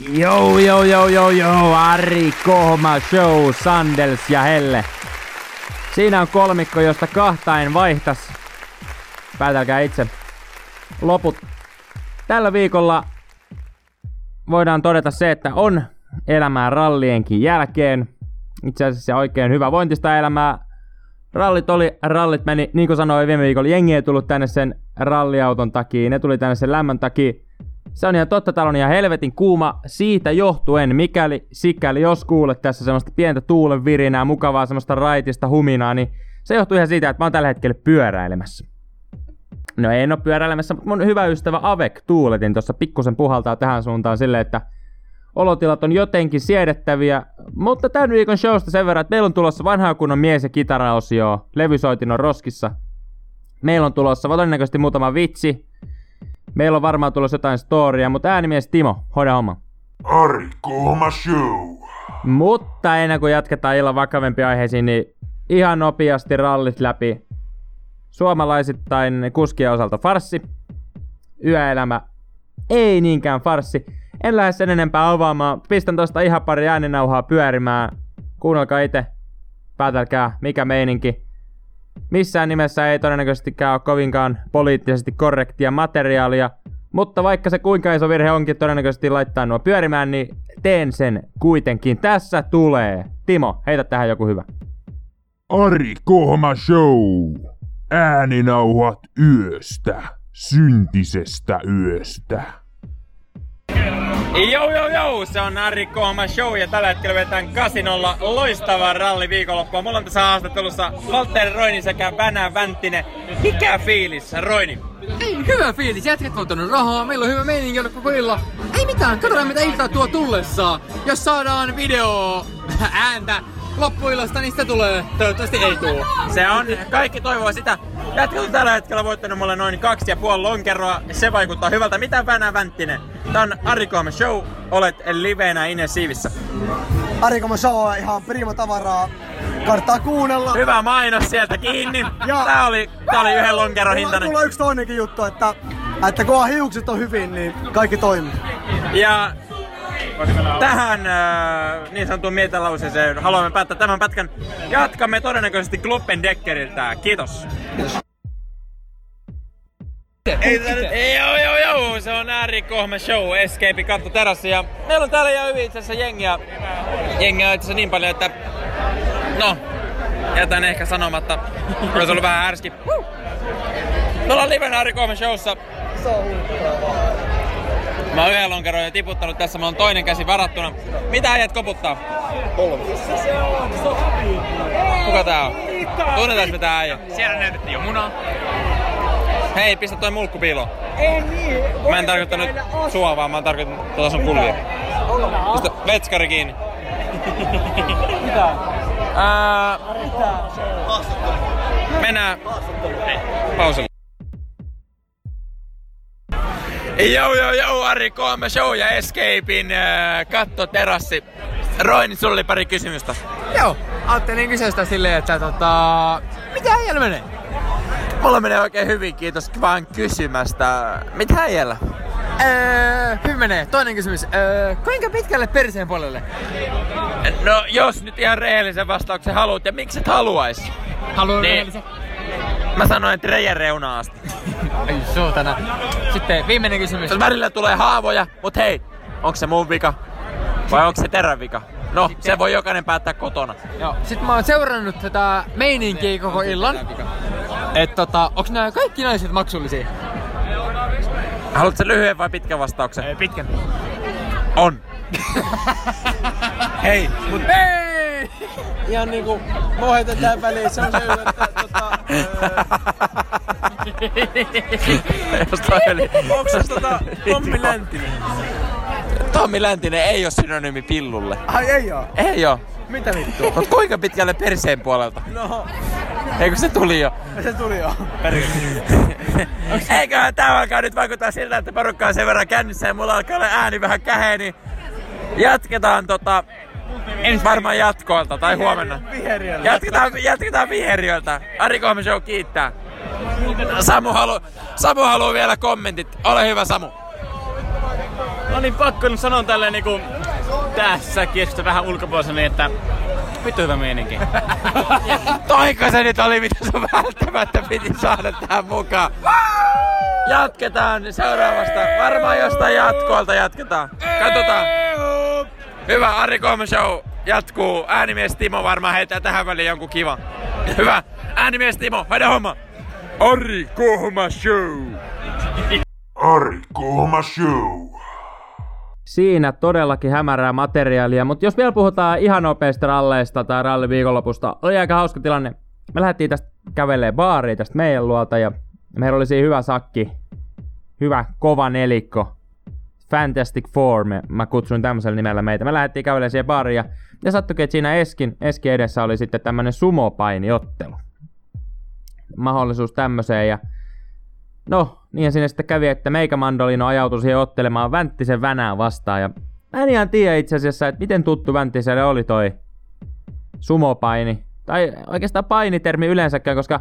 Joo, joo, joo, joo, joo, Ari Kohma Show, Sandels ja Helle. Siinä on kolmikko, josta kahta en vaihtas. Päätelkää itse. Loput. Tällä viikolla voidaan todeta se, että on elämää rallienkin jälkeen. Itse asiassa oikein hyvä vointista elämää. Rallit oli, rallit meni, niin kuin sanoin viime viikolla, jengi ei tullut tänne sen ralliauton takia, ne tuli tänne sen lämmön takia. Se on ihan totta, täällä on ihan helvetin kuuma siitä johtuen, mikäli sikäli jos kuulet tässä semmoista pientä tuulen virinää, mukavaa semmoista raitista huminaa, niin se johtuu ihan siitä, että mä oon tällä hetkellä pyöräilemässä. No en oo pyöräilemässä, mutta mun hyvä ystävä Avek Tuuletin tuossa pikkusen puhaltaa tähän suuntaan silleen, että olotilat on jotenkin siedettäviä, mutta tämän viikon showsta sen verran, että meillä on tulossa vanhaa kunnon mies- ja kitaraosio, levysoitin on roskissa. Meillä on tulossa todennäköisesti muutama vitsi, Meillä on varmaan tulossa jotain storia, mutta äänimies Timo, hoida homma. Ari Kohma Show. Mutta ennen kuin jatketaan illan vakavempiin aiheisiin, niin ihan nopeasti rallit läpi. Suomalaisittain kuskien osalta farssi. Yöelämä ei niinkään farssi. En lähde sen enempää avaamaan. Pistän tosta ihan pari ääninauhaa pyörimään. Kuunnelkaa itse. Päätelkää, mikä meininki. Missään nimessä ei todennäköisesti ole kovinkaan poliittisesti korrektia materiaalia, mutta vaikka se kuinka iso virhe onkin todennäköisesti laittaa nuo pyörimään, niin teen sen kuitenkin. Tässä tulee. Timo, heitä tähän joku hyvä. Ari Kohma Show. Ääninauhat yöstä. Syntisestä yöstä. Joo, joo, joo, se on Ari Kohma Show ja tällä hetkellä vetään kasinolla loistavaa ralli viikonloppua. Mulla on tässä haastattelussa Valtteri Roini sekä Vänä Vänttinen. Mikä fiilis, Roini? Ei, hyvä fiilis. Jätkät on rahaa, meillä on hyvä meininki ollut koko illa. Ei mitään, katsotaan mitä iltaa tuo tullessaan. Jos saadaan video ääntä loppuillasta, niin sitä tulee. Toivottavasti ei tuu. Se on, kaikki toivoo sitä. Jätkät on tällä hetkellä voittanut mulle noin kaksi ja puoli lonkeroa. Se vaikuttaa hyvältä. Mitä Vänä Vänttinen? Tää on Ari Show. Olet livenä Ines Siivissä. Ari Show on ihan prima tavaraa. Kannattaa kuunnella. Hyvä mainos sieltä kiinni. Ja- Tää oli, tää oli yhden lonkeron hintainen. Mulla on yksi toinenkin juttu, että, että kun hiukset on hyvin, niin kaikki toimii. Ja tähän äh, niin sanottuun mietelauseeseen haluamme päättää tämän pätkän. Jatkamme todennäköisesti Kluppendeckeriltä. Kiitos. Ei, tää nyt- ei, joo, joo, joo, se on Ääri Kohme Show, Escape Katto Terassi ja meillä on täällä ihan hyvin itse asiassa jengiä, jengiä itse asiassa niin paljon, että no, jätän ehkä sanomatta, olisi ollut vähän ärski. Woo! Me ollaan livenä Ääri Kohme Showssa, Mä oon yhden lonkeron jo tiputtanut tässä, mä oon toinen käsi varattuna. Mitä äijät koputtaa? Kuka tää on? Tunnetaan me tää äijä. Siellä näytettiin jo munaa. Hei, pistä toi mulkku piiloon. Mä en tarkoittanut sua, vaan mä oon tarkoittanut tuota sun kulvia. Pistä vetskari kiinni. Mitä? Ää... Mennään pauselle. Joo, joo, joo, Ari Koome Show ja Escapein äh, kattoterassi. Roini, sulla oli pari kysymystä. Joo, ajattelin kysyä sitä silleen, että tota... Mitä äijällä menee? Mulla menee oikein hyvin, kiitos vaan kysymästä. Mitä äijällä? Öö, hyvin menee. Toinen kysymys. Öö, kuinka pitkälle perseen puolelle? No, jos nyt ihan rehellisen vastauksen haluat, ja miksi et haluais? Haluan Niin. rehellisen. Mä sanoin, että reijän reunaa asti. Ai suutana. Sitten viimeinen kysymys. Jos välillä tulee haavoja, mut hei, onko se mun vika? Vai onko se terän vika? No, se voi jokainen päättää kotona. Joo. Sitten mä oon seurannut tätä meininkiä koko illan. Et tota, onks nää kaikki naiset maksullisia? Haluatko lyhyen vai pitkän vastauksen? Pitkän. On. Hei, Mut hei! ihan niinku mohetetaan väliin. Se on se, että tota, Onko se tota Tommi Läntinen? Tommi Läntinen ei ole synonyymi pillulle. Ai ei oo. Ei oo. Mitä vittua? Mut kuinka pitkälle perseen puolelta? No, Eikö se tuli jo? se tuli jo. Eiköhän tää alkaa nyt vaikuttaa siltä, että porukka on sen verran kännissä ja mulla alkaa olla ääni vähän käheä, niin jatketaan tota... Varmaan jatkoilta tai huomenna. Viheriöllä. Jatketaan, jatketaan viheriöltä. Ari Kohme Show kiittää. Samu halu, Samu haluu vielä kommentit. Ole hyvä Samu. niin pakko nyt sanoa tälleen niinku tässä keskusta vähän ulkopuolisena, niin että vittu hyvä meininki. Toika se nyt oli, mitä sun välttämättä piti saada tähän mukaan. Jatketaan seuraavasta. Varmaan jostain jatkoalta jatketaan. Katsotaan. Hyvä, Ari Kohma Show jatkuu. Äänimies Timo varmaan heittää tähän väliin jonkun kiva. Hyvä. Äänimies Timo, hoida homma. Ari Kohma Show. Ari Kohma Show. Siinä todellakin hämärää materiaalia, mutta jos vielä puhutaan ihan nopeista ralleista tai ralliviikonlopusta, oli aika hauska tilanne. Me lähdettiin tästä kävelee baariin tästä meidän luolta ja meillä oli siinä hyvä sakki, hyvä kova nelikko, Fantastic Four, me, mä kutsuin tämmöisellä nimellä meitä. Me lähdettiin kävelemään siihen baariin ja, ja sattuikin, että siinä Eskin, Eski edessä oli sitten tämmönen sumopainiottelu. Mahdollisuus tämmöiseen ja no, niin siinä sitten kävi, että Meika Mandolino ajautui siihen ottelemaan Vänttisen Vänää vastaan ja mä en ihan tiedä itse asiassa, että miten tuttu Vänttiselle oli toi sumopaini. Tai oikeastaan painitermi yleensäkään, koska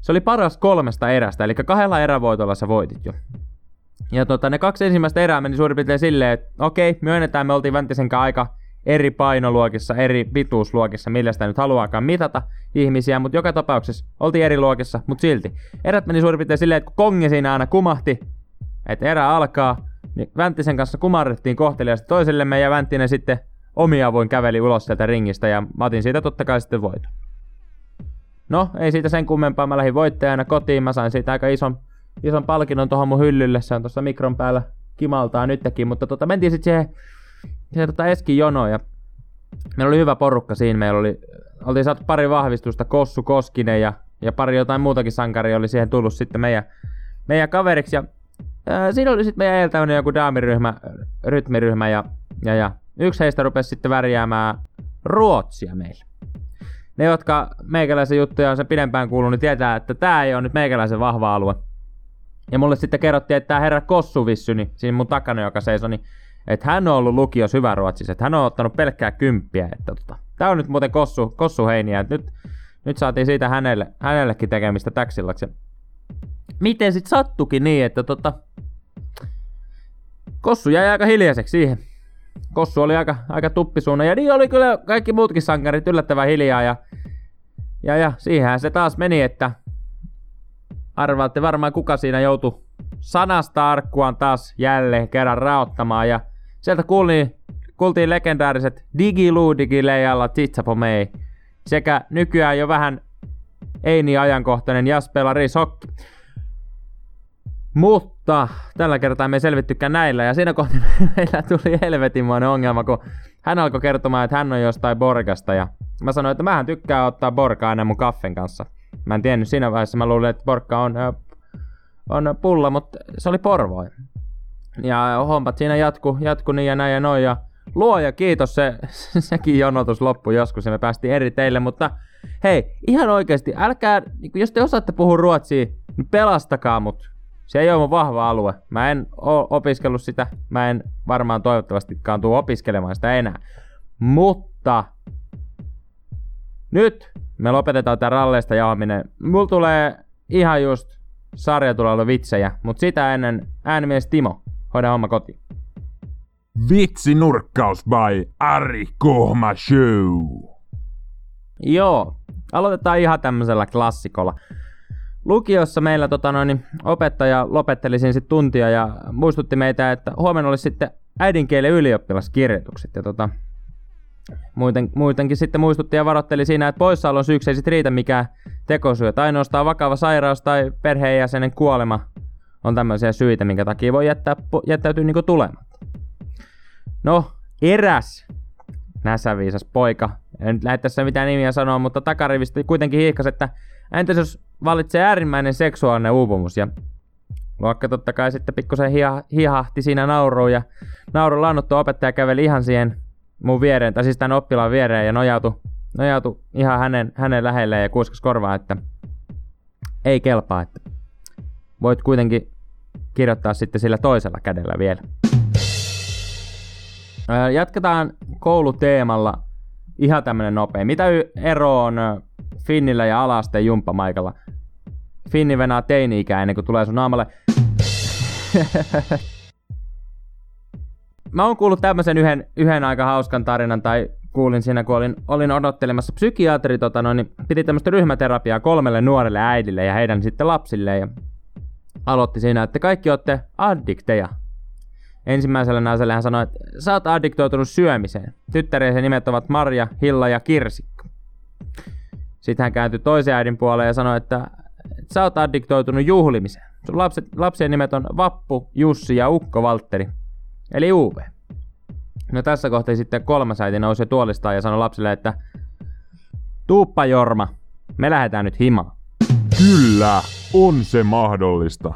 se oli paras kolmesta erästä, eli kahdella erävoitolla sä voitit jo. Ja tota, ne kaksi ensimmäistä erää meni suurin piirtein silleen, että okei, myönnetään, me oltiin Vänttisen kanssa aika eri painoluokissa, eri pituusluokissa, millä sitä nyt haluaakaan mitata ihmisiä, mutta joka tapauksessa oltiin eri luokissa, mutta silti. Erät meni suurin piirtein silleen, että kun kongi siinä aina kumahti, että erä alkaa, niin Vänttisen kanssa kumarrettiin kohteliaasti toisellemme ja Vänttinen sitten omia voin käveli ulos sieltä ringistä ja mä otin siitä totta kai sitten voiton. No, ei siitä sen kummempaa, mä lähdin voittajana kotiin, mä sain siitä aika ison, ison palkinnon tuohon mun hyllylle, se on tuossa mikron päällä kimaltaa nytkin, mutta tota, mentiin sitten siihen, siihen tota Eskin jonoon ja meillä oli hyvä porukka siinä, meillä oli, oltiin saatu pari vahvistusta, Kossu Koskinen ja, ja pari jotain muutakin sankaria oli siihen tullut sitten meidän, meidän kaveriksi ja ää, siinä oli sitten meidän edeltävänä joku daamiryhmä, rytmiryhmä ja, ja, ja yksi heistä rupesi sitten värjäämään Ruotsia meille. Ne, jotka meikäläisen juttuja on sen pidempään kuullut, niin tietää, että tämä ei ole nyt meikäläisen vahva alue. Ja mulle sitten kerrottiin, että tämä herra Kossuvissy, niin siinä mun takana, joka seisoi, niin että hän on ollut lukios hyvä ruotsissa, että hän on ottanut pelkkää kymppiä. Että tota, tämä on nyt muuten Kossu, Kossuheiniä, että nyt, nyt saatiin siitä hänelle, hänellekin tekemistä täksillaksi. Miten sitten sattukin niin, että tota, Kossu jäi aika hiljaiseksi siihen. Kossu oli aika, aika tuppisuuna ja niin oli kyllä kaikki muutkin sankarit yllättävän hiljaa ja, ja, ja siihen se taas meni, että arvaatte varmaan kuka siinä joutui sanasta arkkuaan taas jälleen kerran raottamaan ja sieltä kuultiin, kuultiin legendaariset Digilu Digileijalla Titsapomei sekä nykyään jo vähän ei niin ajankohtainen Jaspela Risokki. Mutta tällä kertaa me ei selvittykään näillä ja siinä kohtaa meillä tuli helvetinmoinen ongelma, kun hän alkoi kertomaan, että hän on jostain Borgasta ja mä sanoin, että mähän tykkää ottaa Borgaa aina mun kaffen kanssa. Mä en tiennyt siinä vaiheessa, mä luulin, että Borka on, on pulla, mutta se oli Porvoi. Ja hommat siinä jatku, jatku niin ja näin ja noin ja luoja kiitos, se, sekin jonotus loppui joskus ja me päästiin eri teille, mutta hei, ihan oikeasti, älkää, niin jos te osaatte puhua ruotsia, niin pelastakaa mut se ei ole mun vahva alue. Mä en oo opiskellut sitä. Mä en varmaan toivottavastikaan tuu opiskelemaan sitä enää. Mutta nyt me lopetetaan tää ralleista jaaminen. Mulla tulee ihan just sarja tulee olla vitsejä, mutta sitä ennen äänimies Timo, hoida homma kotiin. Vitsinurkkaus by Ari Kohma Show. Joo, aloitetaan ihan tämmöisellä klassikolla lukiossa meillä tota noin, opettaja lopetteli siinä sit tuntia ja muistutti meitä, että huomenna olisi sitten äidinkielen ylioppilaskirjoitukset. Ja tota, muuten, muutenkin sitten muistutti ja varoitteli siinä, että poissaolon syyksi ei sitten riitä mikään tekosyy. Että ainoastaan vakava sairaus tai perheenjäsenen kuolema on tämmöisiä syitä, minkä takia voi jättää, jättäytyä niinku tulematta. No, eräs näsäviisas poika, en nyt lähde tässä mitään nimiä sanoa, mutta takarivistä kuitenkin hiikkasi, että entäs jos valitsee äärimmäinen seksuaalinen uupumus ja Luokka totta kai sitten pikkusen hiha, hihahti siinä nauruun ja naurun laannuttu opettaja käveli ihan siihen mun viereen, tai siis tämän oppilaan viereen ja nojautui, nojautui ihan hänen, hänen lähelleen ja kuiskas korvaa, että ei kelpaa, että voit kuitenkin kirjoittaa sitten sillä toisella kädellä vielä. Jatketaan kouluteemalla ihan tämmönen nopea. Mitä ero on Finnillä ja alasteen jumppamaikalla? Finni venää teini-ikää ennen kuin tulee sun naamalle. mä oon kuullut tämmöisen yhden, yhden aika hauskan tarinan, tai kuulin siinä, kun olin, olin odottelemassa psykiatri, tota noin, niin piti tämmöistä ryhmäterapiaa kolmelle nuorelle äidille ja heidän sitten lapsille, ja aloitti siinä, että kaikki olette addikteja. Ensimmäisellä naiselle hän sanoi, että sä oot addiktoitunut syömiseen. Tyttäriensä nimet ovat Marja, Hilla ja Kirsikko. Sitten hän kääntyi toisen äidin puoleen ja sanoi, että sä oot addiktoitunut juhlimiseen. Sun lapset, lapsien nimet on Vappu, Jussi ja Ukko Valtteri, eli UV. No tässä kohtaa sitten kolmas äiti nousi tuolistaan ja sanoi lapsille, että Tuuppa Jorma, me lähdetään nyt himaan. Kyllä, on se mahdollista.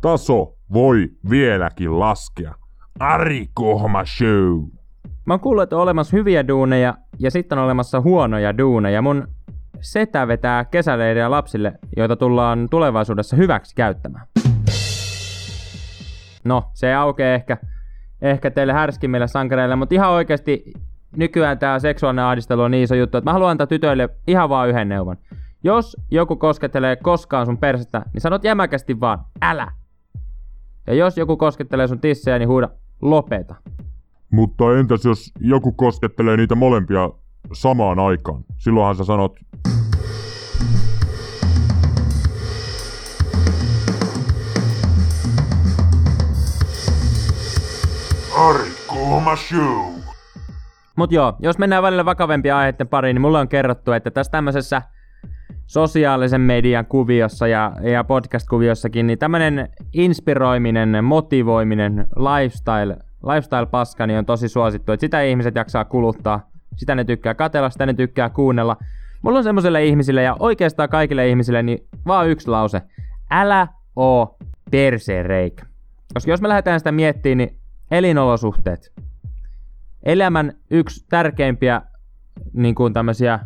Taso voi vieläkin laskea. Ari Kohma Show. Mä oon kuullut, että on olemassa hyviä duuneja ja sitten on olemassa huonoja duuneja. Mun setä vetää kesäleiriä lapsille, joita tullaan tulevaisuudessa hyväksi käyttämään. No, se aukeaa ehkä, ehkä teille härskimmille sankareille, mutta ihan oikeasti nykyään tämä seksuaalinen ahdistelu on niin iso juttu, että mä haluan antaa tytöille ihan vaan yhden neuvon. Jos joku koskettelee koskaan sun persettä, niin sanot jämäkästi vaan, älä. Ja jos joku koskettelee sun tissejä, niin huuda, lopeta. Mutta entäs jos joku koskettelee niitä molempia samaan aikaan? Silloinhan sä sanot, Ari Kohma Show. Mut joo, jos mennään välillä vakavempia aiheiden pariin, niin mulle on kerrottu, että tässä tämmöisessä sosiaalisen median kuviossa ja, ja podcast-kuviossakin, niin tämmöinen inspiroiminen, motivoiminen lifestyle, lifestyle-paska niin on tosi suosittu, että sitä ihmiset jaksaa kuluttaa, sitä ne tykkää katella, sitä ne tykkää kuunnella. Mulla on semmoiselle ihmisille ja oikeastaan kaikille ihmisille niin vaan yksi lause. Älä oo persereikä. Koska jos me lähdetään sitä miettimään, niin elinolosuhteet. Elämän yksi tärkeimpiä niin kuin tämmöisiä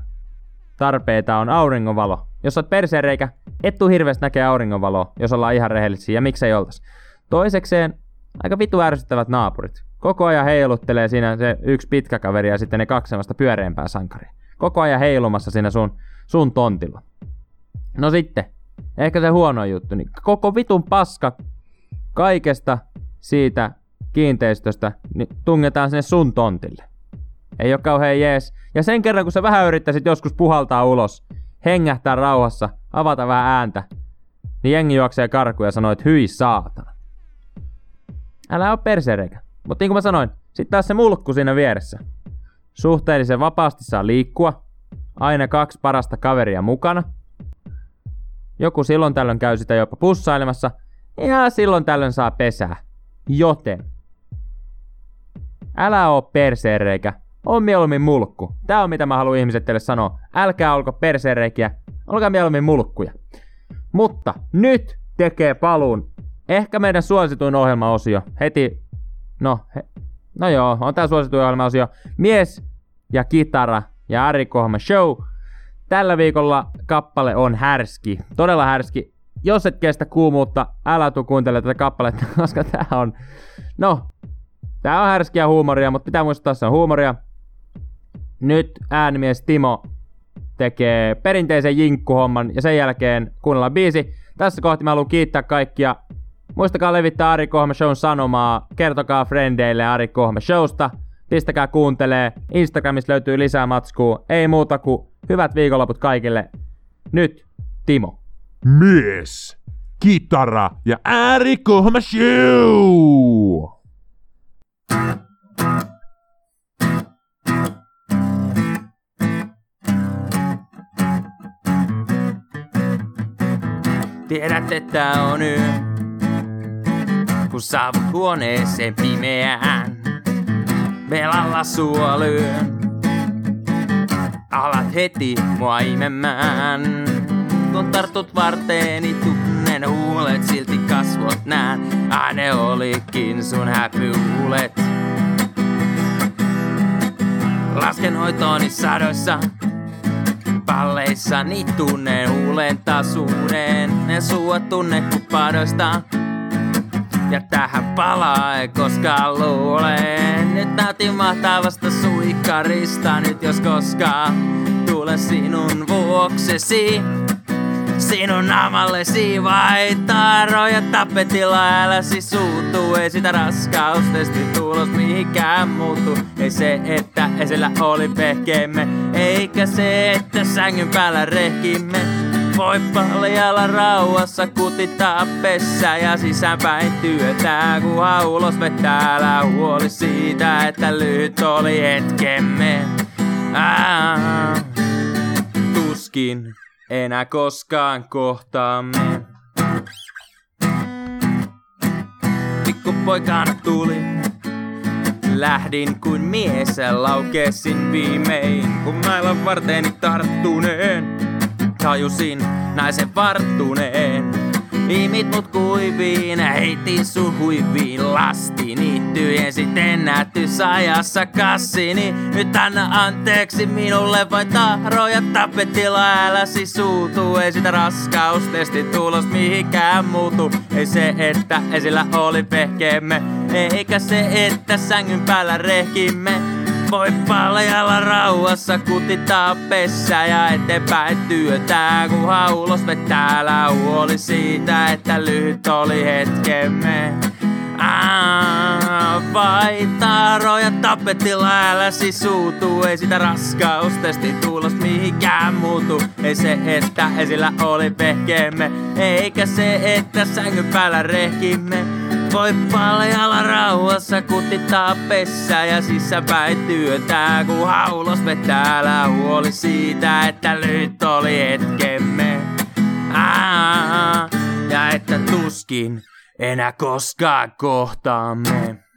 tarpeita on auringonvalo. Jos oot perseenreikä, et tuu hirveästi näkee auringonvaloa, jos ollaan ihan rehellisiä, ja miksei oltais. Toisekseen, aika vitu ärsyttävät naapurit. Koko ajan heiluttelee siinä se yksi pitkä kaveri ja sitten ne kaksi semmoista pyöreämpää sankaria. Koko ajan heilumassa siinä sun, sun tontilla. No sitten, ehkä se huono juttu, niin koko vitun paska kaikesta siitä kiinteistöstä niin tungetaan sinne sun tontille. Ei ole kauhean jees. Ja sen kerran, kun sä vähän yrittäisit joskus puhaltaa ulos, hengähtää rauhassa, avata vähän ääntä, niin jengi juoksee karkuun ja sanoo, että hyi saatana. Älä oo persereikä. Mutta niin kuin mä sanoin, sit taas se mulkku siinä vieressä. Suhteellisen vapaasti saa liikkua. Aina kaksi parasta kaveria mukana. Joku silloin tällöin käy sitä jopa pussailemassa. Ja silloin tällöin saa pesää. Joten. Älä oo perseereikä. On mieluummin mulkku. Tää on mitä mä haluan ihmiset teille sanoa. Älkää olko perseereikiä. Olkaa mieluummin mulkkuja. Mutta nyt tekee paluun ehkä meidän suosituin ohjelmaosio. Heti, no, he, no joo, on tää suosituin ohjelmaosio. Mies ja kitara ja Ari Kohma Show. Tällä viikolla kappale on härski, todella härski. Jos et kestä kuumuutta, älä tuu kuuntele tätä kappaletta, koska tää on, no, tää on härskiä huumoria, mutta pitää muistaa, se on huumoria. Nyt äänimies Timo tekee perinteisen jinkkuhomman ja sen jälkeen kuunnellaan biisi. Tässä kohti mä haluan kiittää kaikkia. Muistakaa levittää Ari Kohma Shown sanomaa. Kertokaa frendeille Ari Kohma Showsta. Pistäkää kuuntelee. Instagramissa löytyy lisää matskua. Ei muuta kuin hyvät viikonloput kaikille. Nyt Timo. Mies, kitara ja Ari Kohma Show. Tiedät, että on yö, kun saavut huoneeseen pimeään. Velalla sua lyön, alat heti mua imemään. Kun tartut varteeni, tunnen huulet, silti kasvot nään. Ai ne olikin sun häpyhuulet. Lasken hoitooni sadoissa, palleissani tunnen huulen tasuuden. Ne suot tunne kuin. Ja tähän palaa ei koskaan luule. Nyt nautin mahtavasta suikkarista. Nyt jos koskaan tule sinun vuoksesi. Sinun naamallesi vaitaroja tapetilla äläsi suutuu. Ei sitä raskaustesti tulos mihinkään muutu. Ei se, että esillä oli pehkeemme. Eikä se, että sängyn päällä rehkimme. Voi paljalla rauhassa kutittaa pessä ja sisäänpäin työtä, kun ulos vetää älä huoli siitä, että lyhyt oli hetkemme. Ah, tuskin enää koskaan kohtaamme. Pikkupoikana tuli, lähdin kuin mies, laukesin viimein, kun mailan varteeni tarttuneen. Tajusin naisen varttuneen. Imit mut kuiviin, heitin sun huiviin lasti Niittyjen sit ennätysajassa kassini. Nyt anna anteeksi minulle vain tahroja tapetilla äläsi suutu. Ei sitä raskaustesti tulos mihinkään muutu. Ei se, että esillä oli pehkeemme Eikä se, että sängyn päällä rehkimme voi paljalla rauhassa kutittaa pessä ja eteenpäin työtä, kun haulos vetää älä huoli siitä, että lyhyt oli hetkemme. Vai taroja tapetilla äläsi suutuu, ei sitä raskaustesti tulos mihinkään muutu. Ei se, että esillä oli pehkeemme, eikä se, että sängyn päällä rehkimme. Voi paljalla rauhassa kutittaa pessä ja sisäpäin työtä, kun haulos vetää älä huoli siitä, että lyhyt oli hetkemme. Ja että tuskin enää koskaan kohtaamme.